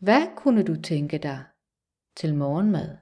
Hvad kunne du tænke dig til morgenmad?